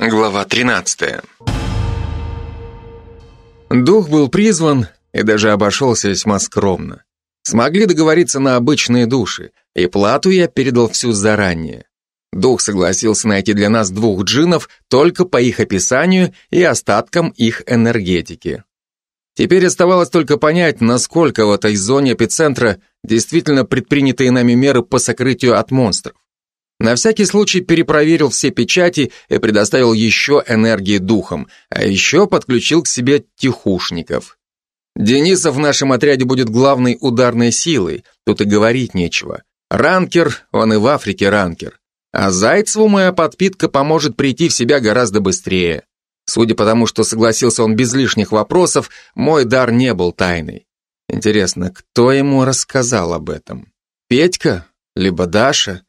Глава 13. Дух был призван и даже обошелся весьма скромно. Смогли договориться на обычные души, и плату я передал всю заранее. Дух согласился найти для нас двух джинов только по их описанию и остаткам их энергетики. Теперь оставалось только понять, насколько в этой зоне эпицентра действительно предпринятые нами меры по сокрытию от монстров. На всякий случай перепроверил все печати и предоставил еще энергии духом, а еще подключил к себе тихушников. Денисов в нашем отряде будет главной ударной силой, тут и говорить нечего. Ранкер, он и в Африке ранкер. А Зайцеву моя подпитка поможет прийти в себя гораздо быстрее. Судя по тому, что согласился он без лишних вопросов, мой дар не был тайной. Интересно, кто ему рассказал об этом? Петька? Либо Даша?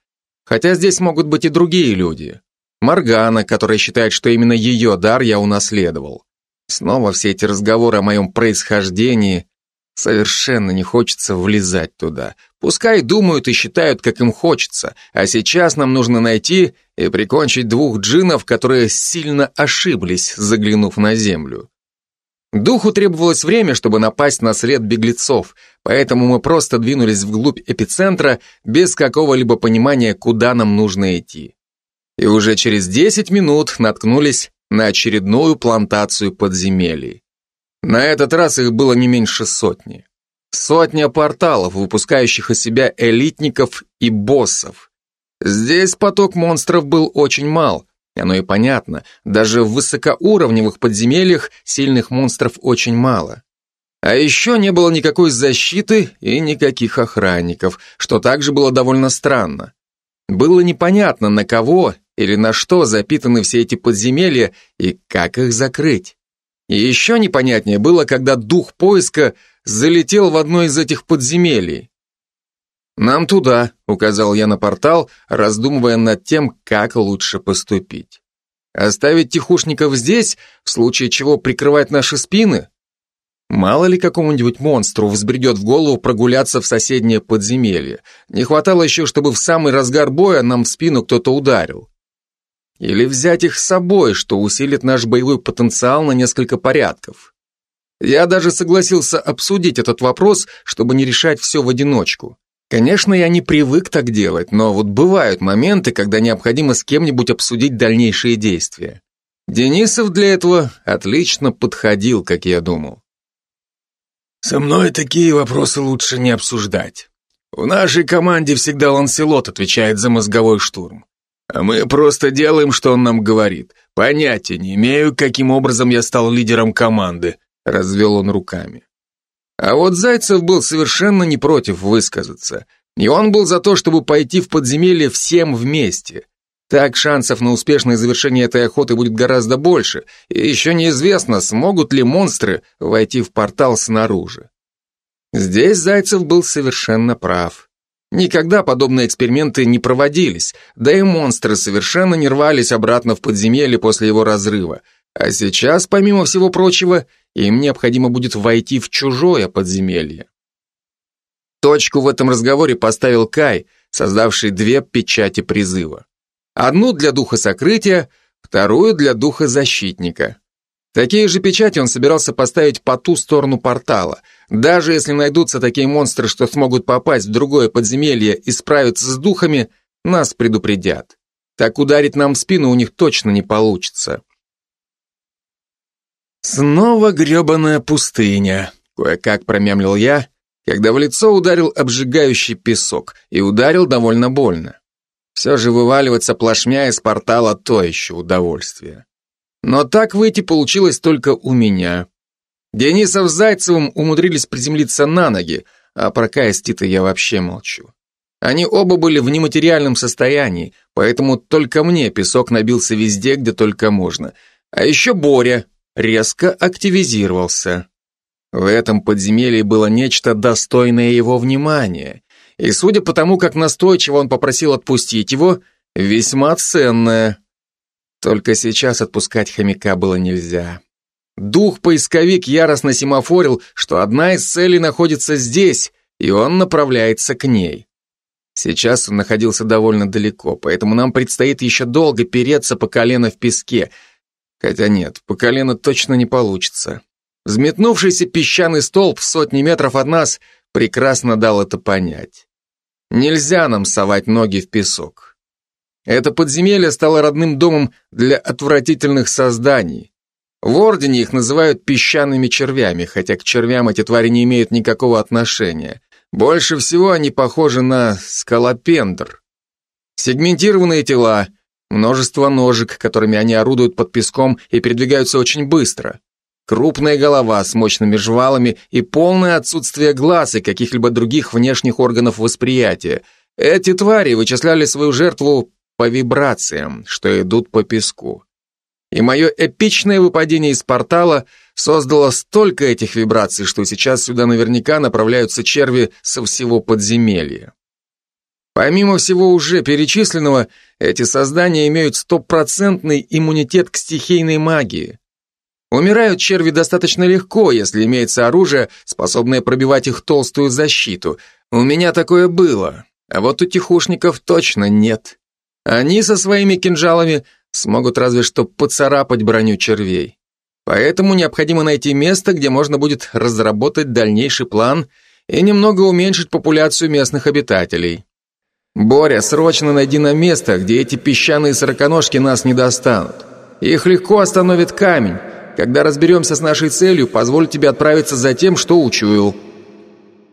Хотя здесь могут быть и другие люди. Маргана, которая считает, что именно ее дар я унаследовал. Снова все эти разговоры о моем происхождении. Совершенно не хочется влезать туда. Пускай думают и считают, как им хочется, а сейчас нам нужно найти и прикончить двух джинов, которые сильно ошиблись, заглянув на землю. Духу требовалось время, чтобы напасть на след беглецов, поэтому мы просто двинулись вглубь эпицентра без какого-либо понимания, куда нам нужно идти. И уже через 10 минут наткнулись на очередную плантацию подземелий. На этот раз их было не меньше сотни. Сотня порталов, выпускающих из себя элитников и боссов. Здесь поток монстров был очень мал, оно и понятно, даже в высокоуровневых подземельях сильных монстров очень мало. А еще не было никакой защиты и никаких охранников, что также было довольно странно. Было непонятно, на кого или на что запитаны все эти подземелья и как их закрыть. И еще непонятнее было, когда дух поиска залетел в одно из этих подземелий. «Нам туда», — указал я на портал, раздумывая над тем, как лучше поступить. «Оставить тихушников здесь, в случае чего прикрывать наши спины? Мало ли какому-нибудь монстру взбредет в голову прогуляться в соседнее подземелье. Не хватало еще, чтобы в самый разгар боя нам в спину кто-то ударил. Или взять их с собой, что усилит наш боевой потенциал на несколько порядков. Я даже согласился обсудить этот вопрос, чтобы не решать все в одиночку. Конечно, я не привык так делать, но вот бывают моменты, когда необходимо с кем-нибудь обсудить дальнейшие действия. Денисов для этого отлично подходил, как я думал. «Со мной такие вопросы лучше не обсуждать. В нашей команде всегда Ланселот отвечает за мозговой штурм. А мы просто делаем, что он нам говорит. Понятия не имею, каким образом я стал лидером команды», — развел он руками. А вот Зайцев был совершенно не против высказаться. И он был за то, чтобы пойти в подземелье всем вместе. Так шансов на успешное завершение этой охоты будет гораздо больше, и еще неизвестно, смогут ли монстры войти в портал снаружи. Здесь Зайцев был совершенно прав. Никогда подобные эксперименты не проводились, да и монстры совершенно не рвались обратно в подземелье после его разрыва. А сейчас, помимо всего прочего, им необходимо будет войти в чужое подземелье. Точку в этом разговоре поставил Кай, создавший две печати призыва. Одну для духа сокрытия, вторую для духа защитника. Такие же печати он собирался поставить по ту сторону портала. Даже если найдутся такие монстры, что смогут попасть в другое подземелье и справиться с духами, нас предупредят. Так ударить нам в спину у них точно не получится. Снова гребаная пустыня, кое-как промямлил я, когда в лицо ударил обжигающий песок, и ударил довольно больно. Все же вываливаться плашмя из портала то еще удовольствие. Но так выйти получилось только у меня. Денисов с Зайцевым умудрились приземлиться на ноги, а про Титой я вообще молчу. Они оба были в нематериальном состоянии, поэтому только мне песок набился везде, где только можно. А еще Боря, резко активизировался. В этом подземелье было нечто достойное его внимания, и судя по тому, как настойчиво он попросил отпустить его, весьма ценное. Только сейчас отпускать хомяка было нельзя. Дух-поисковик яростно семафорил, что одна из целей находится здесь, и он направляется к ней. Сейчас он находился довольно далеко, поэтому нам предстоит еще долго переться по колено в песке. Хотя нет, по колено точно не получится. Взметнувшийся песчаный столб в сотни метров от нас прекрасно дал это понять. Нельзя нам совать ноги в песок. Это подземелье стало родным домом для отвратительных созданий. В Ордене их называют песчаными червями, хотя к червям эти твари не имеют никакого отношения. Больше всего они похожи на скалопендр. Сегментированные тела, множество ножек, которыми они орудуют под песком и передвигаются очень быстро. Крупная голова с мощными жвалами и полное отсутствие глаз и каких-либо других внешних органов восприятия. Эти твари вычисляли свою жертву по вибрациям, что идут по песку. И мое эпичное выпадение из портала создало столько этих вибраций, что сейчас сюда наверняка направляются черви со всего подземелья. Помимо всего уже перечисленного, эти создания имеют стопроцентный иммунитет к стихийной магии. Умирают черви достаточно легко, если имеется оружие, способное пробивать их толстую защиту. У меня такое было, а вот у тихушников точно нет. Они со своими кинжалами смогут разве что поцарапать броню червей. Поэтому необходимо найти место, где можно будет разработать дальнейший план и немного уменьшить популяцию местных обитателей. Боря, срочно найди на место, где эти песчаные сороконожки нас не достанут. Их легко остановит камень, когда разберемся с нашей целью, позволю тебе отправиться за тем, что учуял».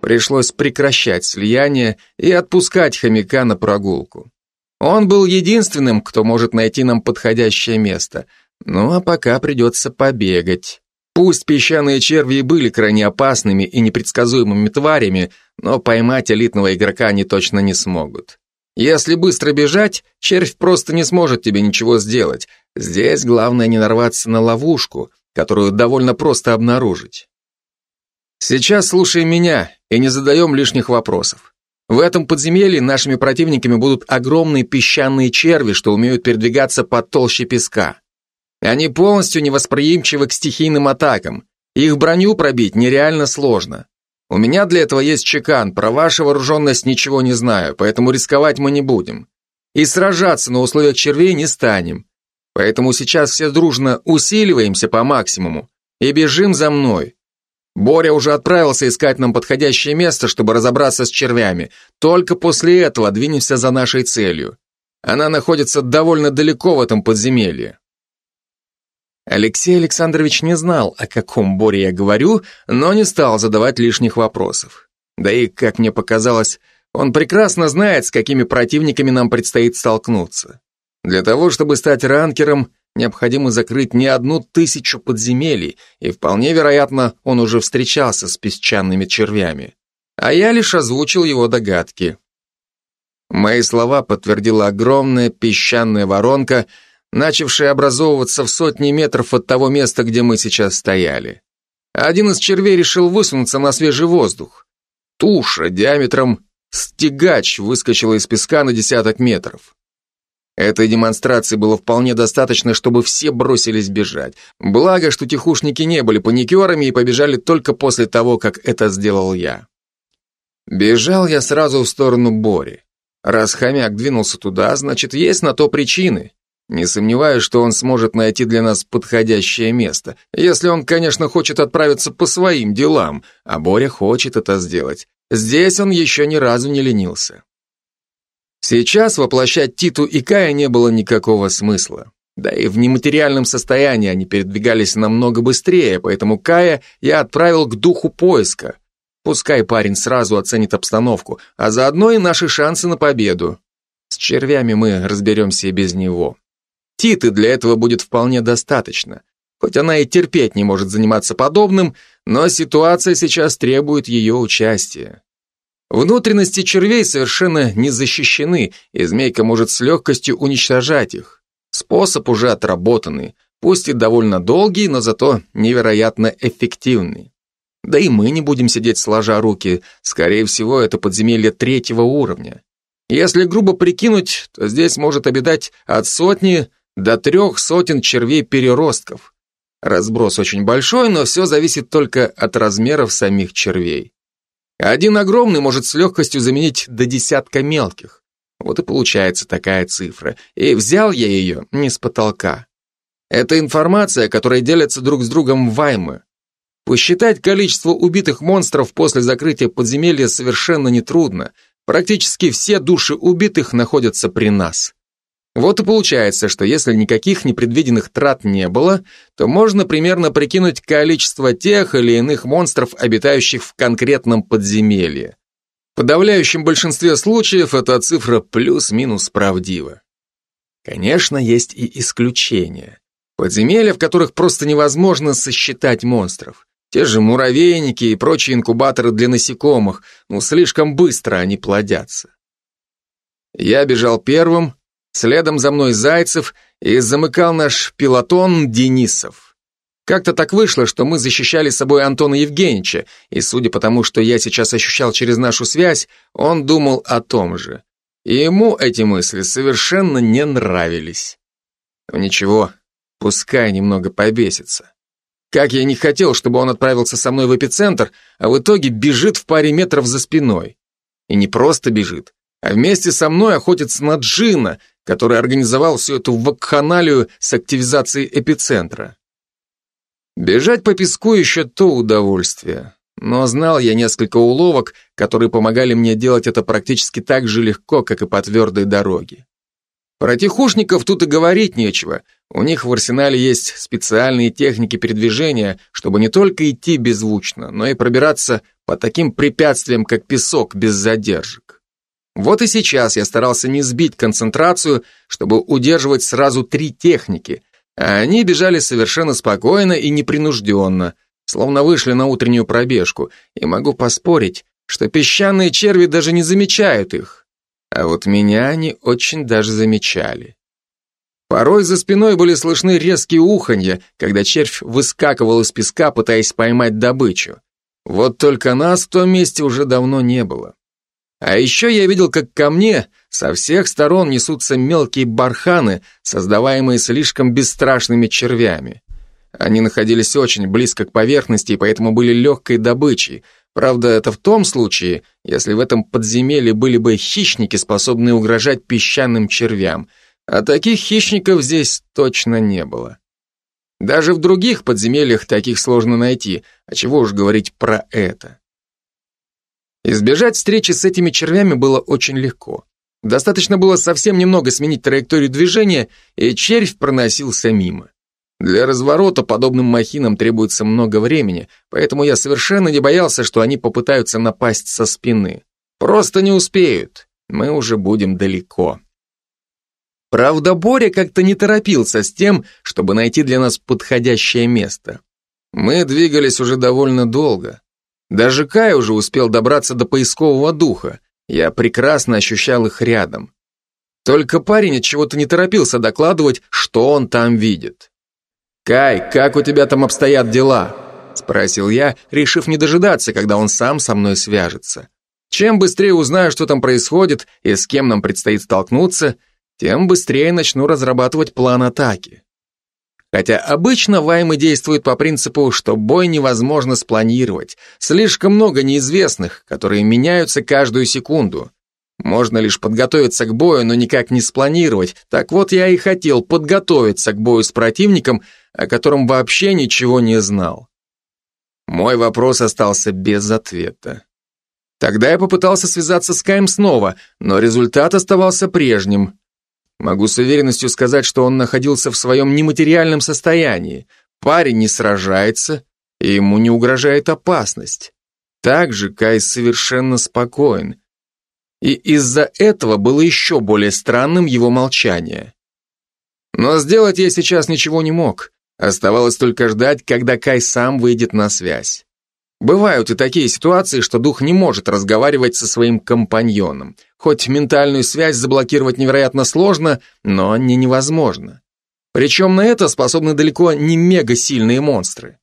Пришлось прекращать слияние и отпускать хомяка на прогулку. Он был единственным, кто может найти нам подходящее место. Ну а пока придется побегать. Пусть песчаные черви и были крайне опасными и непредсказуемыми тварями, но поймать элитного игрока они точно не смогут. Если быстро бежать, червь просто не сможет тебе ничего сделать. Здесь главное не нарваться на ловушку, которую довольно просто обнаружить. Сейчас слушай меня и не задаем лишних вопросов. В этом подземелье нашими противниками будут огромные песчаные черви, что умеют передвигаться по толще песка. Они полностью невосприимчивы к стихийным атакам. Их броню пробить нереально сложно. У меня для этого есть чекан, про вашу вооруженность ничего не знаю, поэтому рисковать мы не будем. И сражаться на условиях червей не станем. Поэтому сейчас все дружно усиливаемся по максимуму и бежим за мной. Боря уже отправился искать нам подходящее место, чтобы разобраться с червями. Только после этого двинемся за нашей целью. Она находится довольно далеко в этом подземелье. Алексей Александрович не знал, о каком Боре я говорю, но не стал задавать лишних вопросов. Да и, как мне показалось, он прекрасно знает, с какими противниками нам предстоит столкнуться. Для того, чтобы стать ранкером, необходимо закрыть не одну тысячу подземелий, и вполне вероятно, он уже встречался с песчаными червями. А я лишь озвучил его догадки. Мои слова подтвердила огромная песчаная воронка, начавшая образовываться в сотни метров от того места, где мы сейчас стояли. Один из червей решил высунуться на свежий воздух. Туша диаметром стегач выскочила из песка на десяток метров. Этой демонстрации было вполне достаточно, чтобы все бросились бежать. Благо, что тихушники не были паникерами и побежали только после того, как это сделал я. Бежал я сразу в сторону Бори. Раз хомяк двинулся туда, значит, есть на то причины. Не сомневаюсь, что он сможет найти для нас подходящее место, если он, конечно, хочет отправиться по своим делам, а Боря хочет это сделать. Здесь он еще ни разу не ленился. Сейчас воплощать Титу и Кая не было никакого смысла. Да и в нематериальном состоянии они передвигались намного быстрее, поэтому Кая я отправил к духу поиска. Пускай парень сразу оценит обстановку, а заодно и наши шансы на победу. С червями мы разберемся и без него. Титы для этого будет вполне достаточно. Хоть она и терпеть не может заниматься подобным, но ситуация сейчас требует ее участия. Внутренности червей совершенно не защищены, и змейка может с легкостью уничтожать их. Способ уже отработанный, пусть и довольно долгий, но зато невероятно эффективный. Да и мы не будем сидеть сложа руки, скорее всего, это подземелье третьего уровня. Если грубо прикинуть, то здесь может обитать от сотни до трех сотен червей-переростков. Разброс очень большой, но все зависит только от размеров самих червей. Один огромный может с легкостью заменить до десятка мелких. Вот и получается такая цифра. И взял я ее не с потолка. Это информация, которой делятся друг с другом ваймы. Посчитать количество убитых монстров после закрытия подземелья совершенно нетрудно. Практически все души убитых находятся при нас. Вот и получается, что если никаких непредвиденных трат не было, то можно примерно прикинуть количество тех или иных монстров, обитающих в конкретном подземелье. В подавляющем большинстве случаев эта цифра плюс-минус правдива. Конечно, есть и исключения. Подземелья, в которых просто невозможно сосчитать монстров. Те же муравейники и прочие инкубаторы для насекомых, ну слишком быстро они плодятся. Я бежал первым, следом за мной Зайцев и замыкал наш пилотон Денисов. Как-то так вышло, что мы защищали собой Антона Евгеньевича, и судя по тому, что я сейчас ощущал через нашу связь, он думал о том же. И ему эти мысли совершенно не нравились. Но ничего, пускай немного побесится. Как я не хотел, чтобы он отправился со мной в эпицентр, а в итоге бежит в паре метров за спиной. И не просто бежит, а вместе со мной охотится на Джина, который организовал всю эту вакханалию с активизацией эпицентра. Бежать по песку еще то удовольствие. Но знал я несколько уловок, которые помогали мне делать это практически так же легко, как и по твердой дороге. Про тихушников тут и говорить нечего. У них в арсенале есть специальные техники передвижения, чтобы не только идти беззвучно, но и пробираться по таким препятствиям, как песок, без задержек. Вот и сейчас я старался не сбить концентрацию, чтобы удерживать сразу три техники, а они бежали совершенно спокойно и непринужденно, словно вышли на утреннюю пробежку, и могу поспорить, что песчаные черви даже не замечают их. А вот меня они очень даже замечали. Порой за спиной были слышны резкие уханья, когда червь выскакивал из песка, пытаясь поймать добычу. Вот только нас в том месте уже давно не было. А еще я видел, как ко мне со всех сторон несутся мелкие барханы, создаваемые слишком бесстрашными червями. Они находились очень близко к поверхности и поэтому были легкой добычей, Правда, это в том случае, если в этом подземелье были бы хищники, способные угрожать песчаным червям, а таких хищников здесь точно не было. Даже в других подземельях таких сложно найти, а чего уж говорить про это. Избежать встречи с этими червями было очень легко. Достаточно было совсем немного сменить траекторию движения, и червь проносился мимо. Для разворота подобным махинам требуется много времени, поэтому я совершенно не боялся, что они попытаются напасть со спины. Просто не успеют. Мы уже будем далеко. Правда, Боря как-то не торопился с тем, чтобы найти для нас подходящее место. Мы двигались уже довольно долго. Даже Кай уже успел добраться до поискового духа. Я прекрасно ощущал их рядом. Только парень от чего-то не торопился докладывать, что он там видит. «Кай, как у тебя там обстоят дела?» Спросил я, решив не дожидаться, когда он сам со мной свяжется. Чем быстрее узнаю, что там происходит и с кем нам предстоит столкнуться, тем быстрее начну разрабатывать план атаки. Хотя обычно ваймы действуют по принципу, что бой невозможно спланировать. Слишком много неизвестных, которые меняются каждую секунду. Можно лишь подготовиться к бою, но никак не спланировать. Так вот я и хотел подготовиться к бою с противником, о котором вообще ничего не знал. Мой вопрос остался без ответа. Тогда я попытался связаться с Каем снова, но результат оставался прежним. Могу с уверенностью сказать, что он находился в своем нематериальном состоянии. Парень не сражается, и ему не угрожает опасность. Также Кай совершенно спокоен. И из-за этого было еще более странным его молчание. Но сделать я сейчас ничего не мог. Оставалось только ждать, когда Кай сам выйдет на связь. Бывают и такие ситуации, что дух не может разговаривать со своим компаньоном. Хоть ментальную связь заблокировать невероятно сложно, но не невозможно. Причем на это способны далеко не мега-сильные монстры.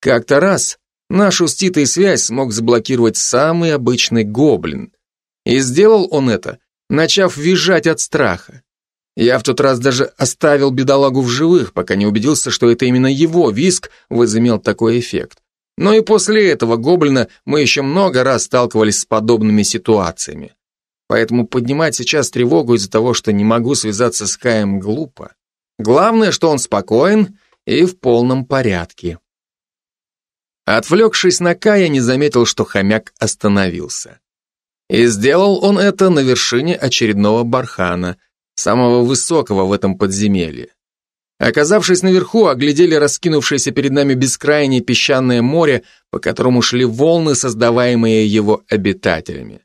Как-то раз нашу с Титой связь смог заблокировать самый обычный гоблин. И сделал он это, начав визжать от страха. Я в тот раз даже оставил бедолагу в живых, пока не убедился, что это именно его виск возымел такой эффект. Но и после этого гоблина мы еще много раз сталкивались с подобными ситуациями. Поэтому поднимать сейчас тревогу из-за того, что не могу связаться с Каем, глупо. Главное, что он спокоен и в полном порядке. Отвлекшись на Кая, не заметил, что хомяк остановился. И сделал он это на вершине очередного бархана, самого высокого в этом подземелье. Оказавшись наверху, оглядели раскинувшееся перед нами бескрайнее песчаное море, по которому шли волны, создаваемые его обитателями.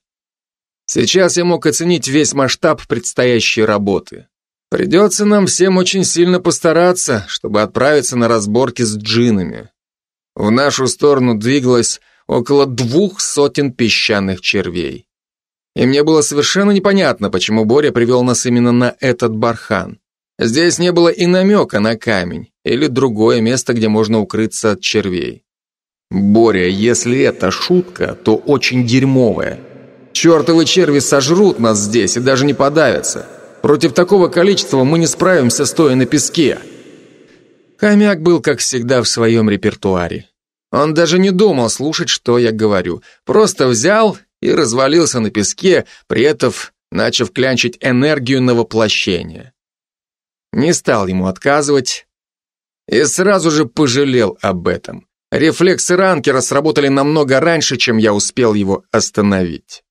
Сейчас я мог оценить весь масштаб предстоящей работы. Придется нам всем очень сильно постараться, чтобы отправиться на разборки с джинами. В нашу сторону двигалось около двух сотен песчаных червей. И мне было совершенно непонятно, почему Боря привел нас именно на этот бархан. Здесь не было и намека на камень или другое место, где можно укрыться от червей. Боря, если это шутка, то очень дерьмовая. Чертовы черви сожрут нас здесь и даже не подавятся. Против такого количества мы не справимся, стоя на песке. Хомяк был, как всегда, в своем репертуаре. Он даже не думал слушать, что я говорю. Просто взял и развалился на песке, при этом начав клянчить энергию на воплощение. Не стал ему отказывать и сразу же пожалел об этом. Рефлексы ранкера сработали намного раньше, чем я успел его остановить.